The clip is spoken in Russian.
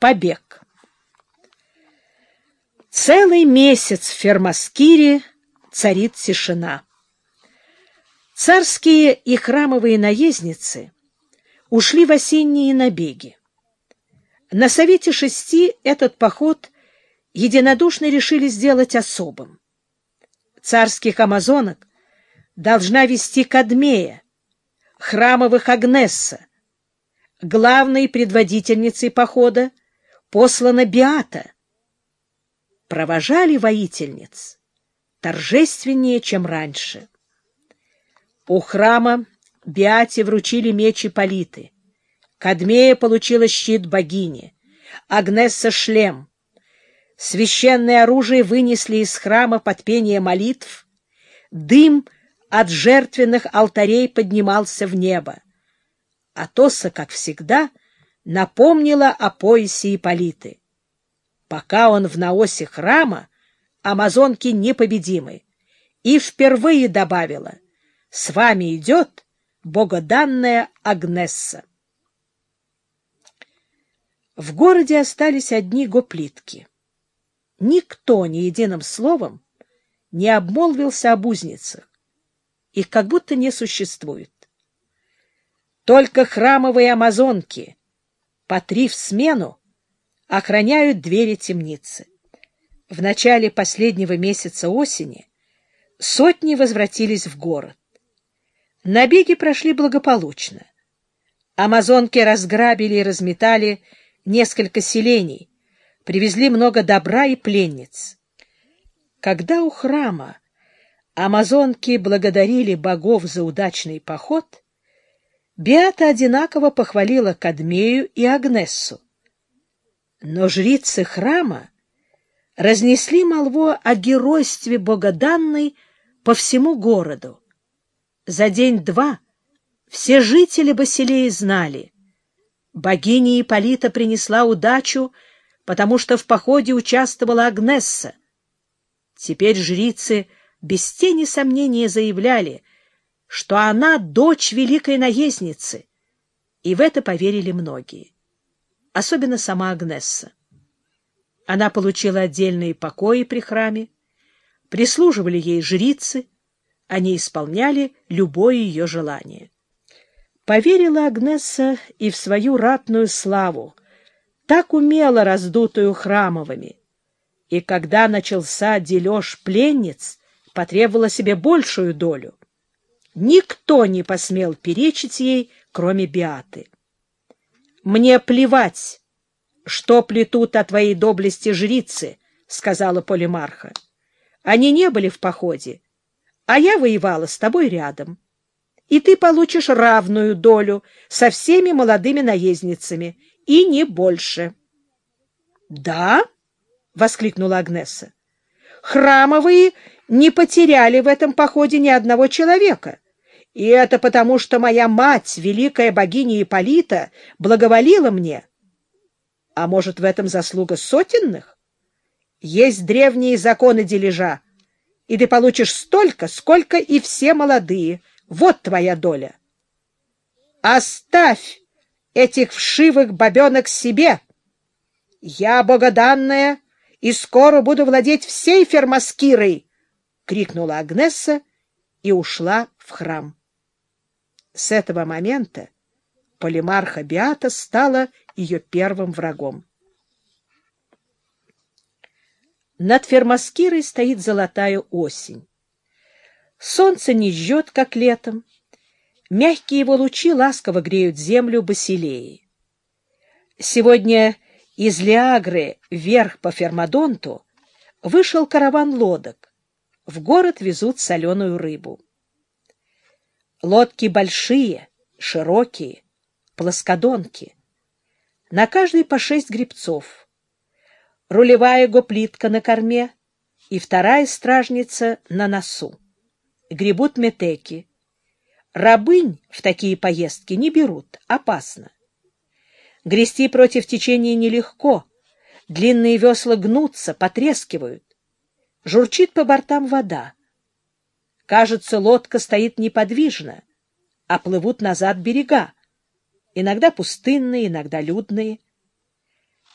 Побег. Целый месяц в Фермаскире царит тишина. Царские и храмовые наездницы ушли в осенние набеги. На Совете Шести этот поход единодушно решили сделать особым. Царских амазонок должна вести Кадмея, храмовых Агнесса. Главной предводительницей похода послана Биата. Провожали воительниц торжественнее, чем раньше. У храма Биате вручили мечи политы. Кадмея получила щит богини, Агнесса — шлем. Священное оружие вынесли из храма под пение молитв. Дым от жертвенных алтарей поднимался в небо. Атоса, как всегда, напомнила о поясе Ипполиты. Пока он в наосе храма, амазонки непобедимы. И впервые добавила, с вами идет богоданная Агнесса. В городе остались одни гоплитки. Никто ни единым словом не обмолвился об узницах. Их как будто не существует. Только храмовые амазонки по три в смену охраняют двери темницы. В начале последнего месяца осени сотни возвратились в город. Набеги прошли благополучно. Амазонки разграбили и разметали несколько селений, привезли много добра и пленниц. Когда у храма амазонки благодарили богов за удачный поход, Беата одинаково похвалила Кадмею и Агнессу. Но жрицы храма разнесли молву о геройстве богоданной по всему городу. За день-два все жители Басилеи знали, Богиня Ипполита принесла удачу, потому что в походе участвовала Агнесса. Теперь жрицы без тени сомнения заявляли, что она дочь великой наездницы, и в это поверили многие, особенно сама Агнесса. Она получила отдельные покои при храме, прислуживали ей жрицы, они исполняли любое ее желание. Поверила Агнесса и в свою ратную славу, так умело раздутую храмовыми. И когда начался дележ пленниц, потребовала себе большую долю. Никто не посмел перечить ей, кроме Биаты. «Мне плевать, что плетут о твоей доблести жрицы», — сказала Полимарха. «Они не были в походе, а я воевала с тобой рядом» и ты получишь равную долю со всеми молодыми наездницами, и не больше. — Да? — воскликнула Агнеса. — Храмовые не потеряли в этом походе ни одного человека. И это потому, что моя мать, великая богиня Ипполита, благоволила мне. А может, в этом заслуга сотенных? Есть древние законы дележа, и ты получишь столько, сколько и все молодые — вот твоя доля. Оставь этих вшивых бабенок себе. Я богоданная и скоро буду владеть всей фермаскирой, — крикнула Агнесса и ушла в храм. С этого момента Полимарха Биата стала ее первым врагом. Над Фермаскирой стоит золотая осень. Солнце не жжет, как летом. Мягкие его лучи ласково греют землю Басилеи. Сегодня из Лиагры вверх по Фермадонту вышел караван лодок. В город везут соленую рыбу. Лодки большие, широкие, плоскодонки. На каждой по шесть гребцов. Рулевая гоплитка на корме и вторая стражница на носу гребут метеки. Рабынь в такие поездки не берут, опасно. Грести против течения нелегко, длинные весла гнутся, потрескивают. Журчит по бортам вода. Кажется, лодка стоит неподвижно, а плывут назад берега, иногда пустынные, иногда людные.